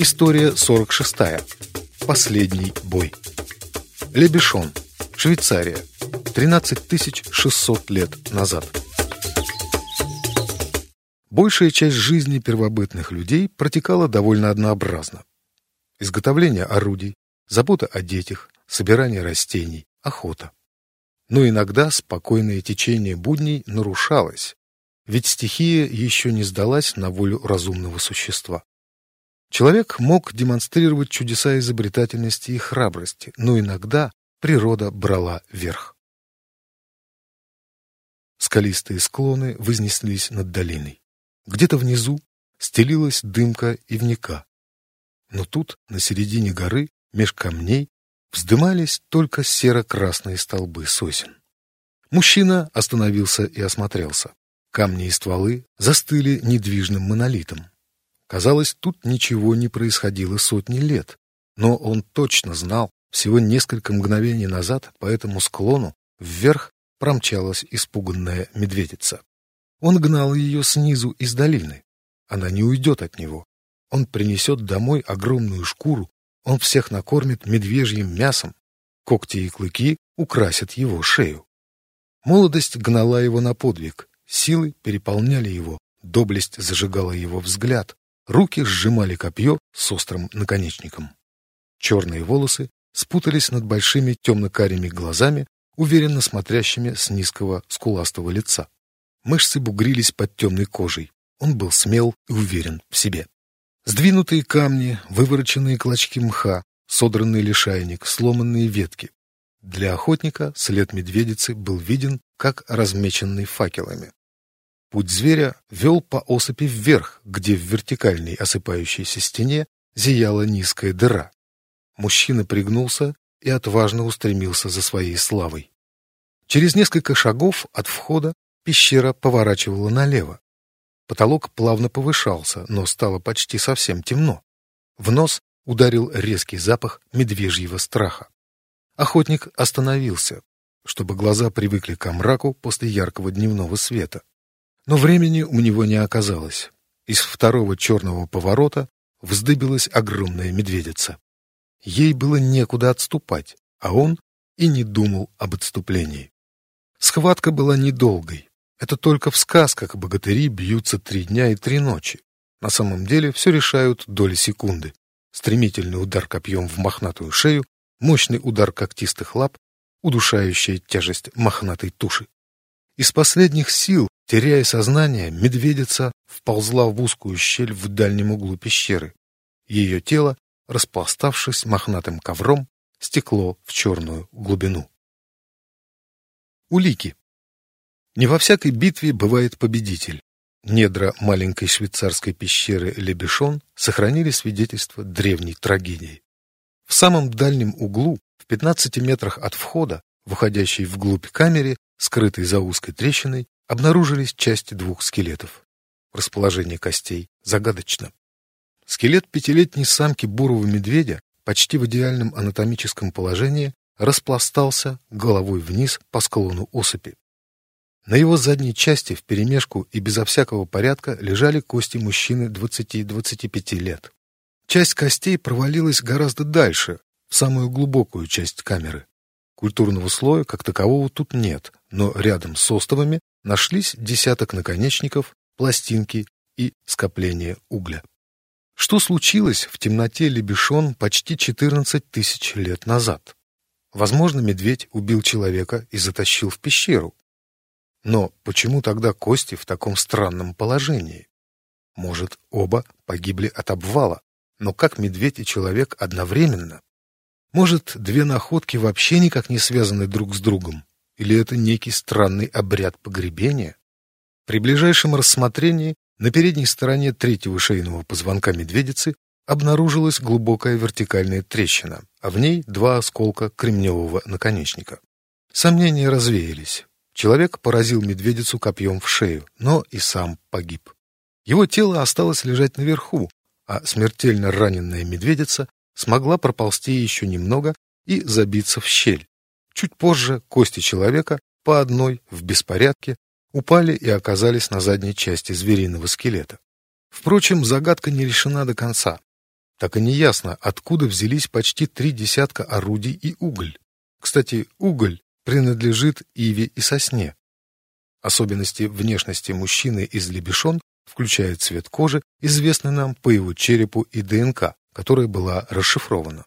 История 46. Последний бой. Лебешон. Швейцария. 13 600 лет назад. Большая часть жизни первобытных людей протекала довольно однообразно. Изготовление орудий, забота о детях, собирание растений, охота. Но иногда спокойное течение будней нарушалось, ведь стихия еще не сдалась на волю разумного существа. Человек мог демонстрировать чудеса изобретательности и храбрости, но иногда природа брала верх. Скалистые склоны вознеслись над долиной. Где-то внизу стелилась дымка ивника. Но тут, на середине горы, меж камней, вздымались только серо-красные столбы сосен. Мужчина остановился и осмотрелся. Камни и стволы застыли недвижным монолитом. Казалось, тут ничего не происходило сотни лет, но он точно знал, всего несколько мгновений назад по этому склону вверх промчалась испуганная медведица. Он гнал ее снизу из долины. Она не уйдет от него. Он принесет домой огромную шкуру, он всех накормит медвежьим мясом. Когти и клыки украсят его шею. Молодость гнала его на подвиг, Силы переполняли его, доблесть зажигала его взгляд, руки сжимали копье с острым наконечником. Черные волосы спутались над большими темно-карими глазами, уверенно смотрящими с низкого скуластого лица. Мышцы бугрились под темной кожей. Он был смел и уверен в себе. Сдвинутые камни, вывороченные клочки мха, содранный лишайник, сломанные ветки. Для охотника след медведицы был виден, как размеченный факелами. Путь зверя вел по осыпи вверх, где в вертикальной осыпающейся стене зияла низкая дыра. Мужчина пригнулся и отважно устремился за своей славой. Через несколько шагов от входа пещера поворачивала налево. Потолок плавно повышался, но стало почти совсем темно. В нос ударил резкий запах медвежьего страха. Охотник остановился, чтобы глаза привыкли к мраку после яркого дневного света. Но времени у него не оказалось. Из второго черного поворота вздыбилась огромная медведица. Ей было некуда отступать, а он и не думал об отступлении. Схватка была недолгой. Это только в сказках богатыри бьются три дня и три ночи. На самом деле все решают доли секунды. Стремительный удар копьем в мохнатую шею, мощный удар когтистых лап, удушающая тяжесть мохнатой туши. Из последних сил Теряя сознание, медведица вползла в узкую щель в дальнем углу пещеры. Ее тело, распластавшись мохнатым ковром, стекло в черную глубину. Улики. Не во всякой битве бывает победитель. Недра маленькой швейцарской пещеры Лебешон сохранили свидетельство древней трагедии. В самом дальнем углу, в 15 метрах от входа, выходящей вглубь камере, скрытой за узкой трещиной, обнаружились части двух скелетов. Расположение костей загадочно. Скелет пятилетней самки бурого медведя почти в идеальном анатомическом положении распластался головой вниз по склону осыпи. На его задней части вперемешку и безо всякого порядка лежали кости мужчины 20-25 лет. Часть костей провалилась гораздо дальше, в самую глубокую часть камеры. Культурного слоя как такового тут нет, но рядом с остовами нашлись десяток наконечников, пластинки и скопления угля. Что случилось в темноте Лебешон почти 14 тысяч лет назад? Возможно, медведь убил человека и затащил в пещеру. Но почему тогда кости в таком странном положении? Может, оба погибли от обвала, но как медведь и человек одновременно? Может, две находки вообще никак не связаны друг с другом? Или это некий странный обряд погребения? При ближайшем рассмотрении на передней стороне третьего шейного позвонка медведицы обнаружилась глубокая вертикальная трещина, а в ней два осколка кремневого наконечника. Сомнения развеялись. Человек поразил медведицу копьем в шею, но и сам погиб. Его тело осталось лежать наверху, а смертельно раненная медведица смогла проползти еще немного и забиться в щель, Чуть позже кости человека по одной в беспорядке упали и оказались на задней части звериного скелета. Впрочем, загадка не решена до конца. Так и не ясно, откуда взялись почти три десятка орудий и уголь. Кстати, уголь принадлежит иве и сосне. Особенности внешности мужчины из Лебешон включают цвет кожи, известный нам по его черепу и ДНК, которая была расшифрована.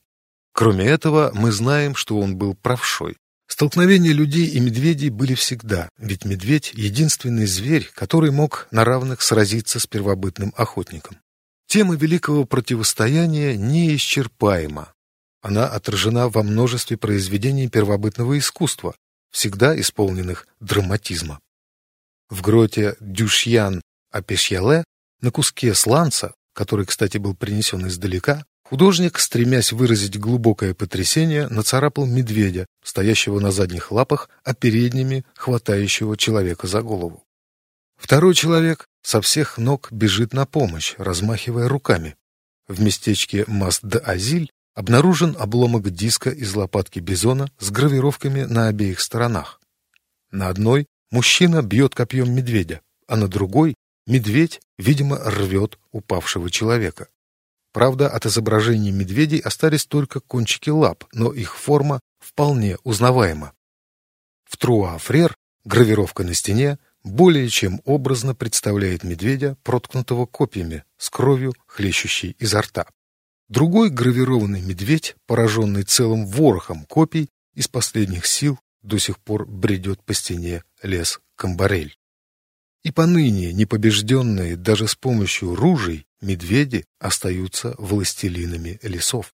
Кроме этого, мы знаем, что он был правшой. Столкновения людей и медведей были всегда, ведь медведь — единственный зверь, который мог на равных сразиться с первобытным охотником. Тема великого противостояния неисчерпаема. Она отражена во множестве произведений первобытного искусства, всегда исполненных драматизма. В гроте Дюшьян Апешьяле на куске сланца, который, кстати, был принесен издалека, художник, стремясь выразить глубокое потрясение, нацарапал медведя, стоящего на задних лапах, а передними хватающего человека за голову. Второй человек со всех ног бежит на помощь, размахивая руками. В местечке Маст-де-Азиль обнаружен обломок диска из лопатки бизона с гравировками на обеих сторонах. На одной мужчина бьет копьем медведя, а на другой медведь, видимо, рвет упавшего человека. Правда, от изображений медведей остались только кончики лап, но их форма вполне узнаваема. В Труа-Фрер гравировка на стене более чем образно представляет медведя, проткнутого копьями, с кровью, хлещущей изо рта. Другой гравированный медведь, пораженный целым ворохом копий, из последних сил до сих пор бредет по стене лес Камбарель. И поныне непобежденные даже с помощью ружей медведи остаются властелинами лесов.